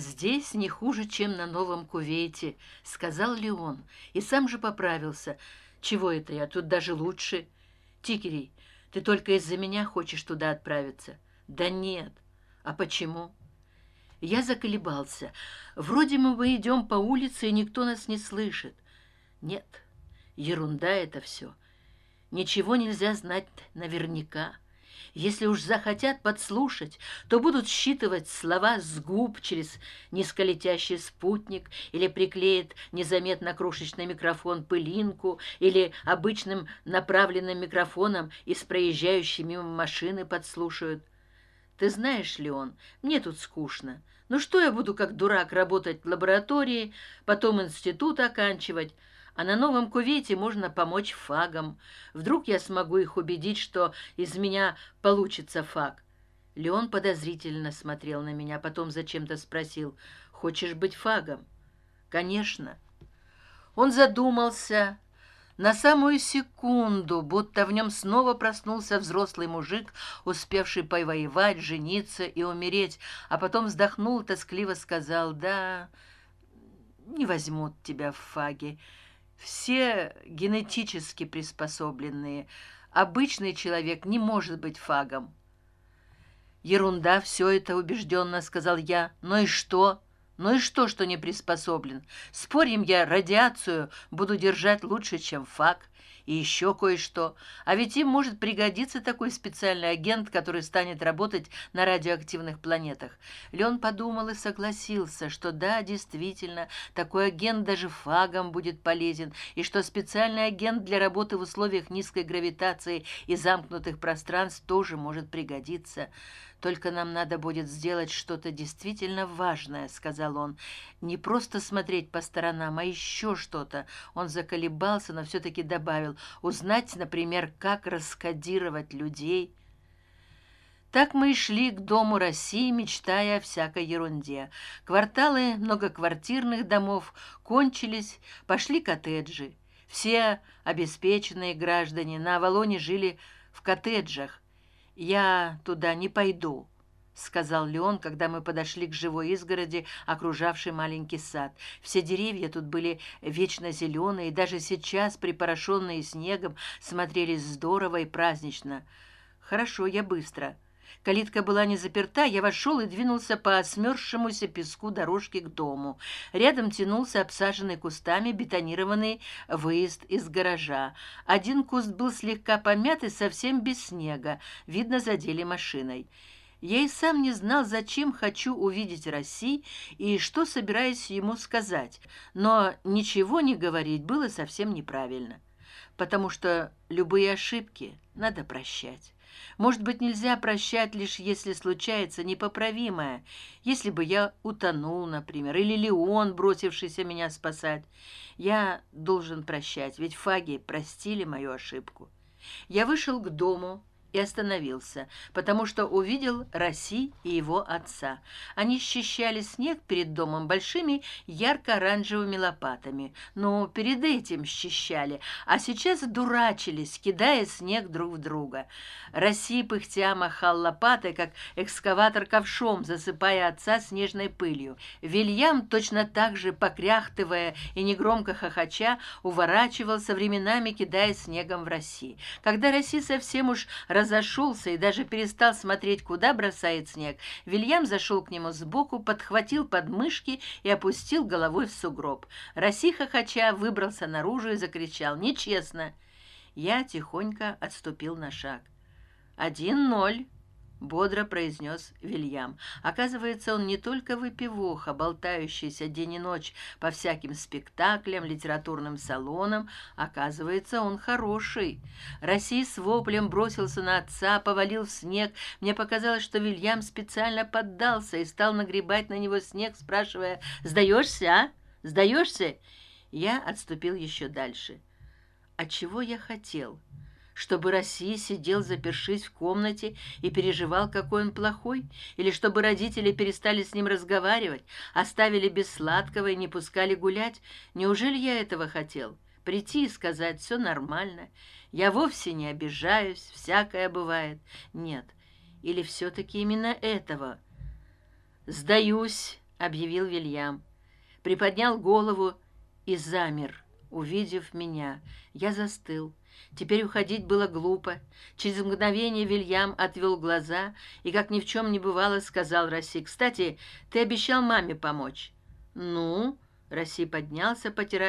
здесь не хуже чем на новом кувейте сказал леон и сам же поправился. Чего это я? Тут даже лучше. Тикерей ты только из за меня хочешь туда отправиться? Да нет а почему? Я заколебался. Вроде мы мы идем по улице и никто нас не слышит нет ерунда это все ничего нельзя знать наверняка если уж захотят подслушать то будут считывать слова с губ через низколетящий спутник или приклеят незаметно крошечный микрофон пылинку или обычным направленным микрофоном из проезжающей мимо машины подслушают. Ты знаешь ли он мне тут скучно. Ну что я буду как дурак работать в лаборатории потом институт оканчивать а на новом кувете можно помочь фагам. Вдруг я смогу их убедить что из меня получится фаг. Леон подозрительно смотрел на меня потом зачем то спросил хочешь быть фагом? Конечно он задумался. На самую секунду будто в нем снова проснулся взрослый мужик успевший повоевать жениться и умереть а потом вздохнул тоскливо сказал да не возьмут тебя в фаге все генетически приспособленные. Обычный человек не может быть фагом. Ерунда все это убежденно сказал я. Ну и что? Ну и что что не приспособлен? Спорим я радиацию буду держать лучше чем фак и еще кое что а ведь им может пригодиться такой специальный агент который станет работать на радиоактивных планетах. Лен подумал и согласился что да действительно такой агент даже фагом будет полезен и что специальный агент для работы в условиях низкой гравитации и замкнутых пространств тоже может пригодиться только нам надо будет сделать что то действительно важное сказал он. Не просто смотреть по сторонам а еще что то он заколебался но все таки добавил. Узнать например как раскодировать людей так мы и шли к дому россии мечтая о всякой ерунде. Кварталы многоквартирных домов кончились пошли коттеджи. Все обеспеченные граждане на авалоне жили в коттеджах я туда не пойду сказал леон когда мы подошли к живой изгороди окружавшей маленький сад. Все деревья тут были вечно зеленые и даже сейчас припорошенные снегом смотрелись здорово и празднично. Хорошо я быстро калитка была не заперта я вошел и двинулся по смерзшемуся песку дорожки к дому. Рядом тянулся обсаженный кустами бетонированный выезд из гаража. Один куст был слегка помят и совсем без снега видно задели машиной. Я и сам не знал зачем хочу увидеть россии и что собираюсь ему сказать но ничего не говорить было совсем неправильно потому что любые ошибки надо прощать. Может быть нельзя прощать лишь если случается непоправимое. Если бы я утонул например или леон бросившийся меня спасать. Я должен прощать ведь фаги простили мою ошибку. Я вышел к дому и остановился потому что увидел роси и его отца. Они счищали снег перед домом большими ярко оранжевыми лопатами. Но перед этим счищали а сейчас дурачились кидая снег друг в друга. Роси пыхтя махал лопатой как экскаватор ковшом засыпая отца снежной пылью. Вильям точно так же покряхтывая и негромко хохоча уворачивался временами кидая снегом в россии когда россия совсем уж разошелся и даже перестал смотреть куда бросает снег. Вильям зашел к нему сбоку подхватил подмышки и опустил головой в сугроб. Росиха хача выбрался наружу и закричал. Нечестно! Я тихонько отступил на шаг. Один ноль бодро произнес вильям. Оказывается он не только выпивоха болтающийся день и ночь по всяким спектаклям литературным салонам оказывается он хороший. Россий с воплем бросился на отца повалил в снег. Мне показалось что вильям специально поддался и стал нагребать на него снег спрашивая сдаешься а? Сдаешься? Я отступил еще дальше. А чего я хотел чтобы россия сидел запершись в комнате и переживал какой он плохой или чтобы родители перестали с ним разговаривать оставили без сладкого и не пускали гулять. Неужели я этого хотел? Прийти и сказать все нормально я вовсе не обижаюсь всякое бывает нет или все таки именно этого? Сдаюсь объявил вильям. Приподнял голову и замер увидев меня. Я застыл. Теперь уходить было глупо. Через мгновение вильям отвел глаза и как ни в чем не бывало сказал роси кстати ты обещал маме помочь ну роси поднялся потирая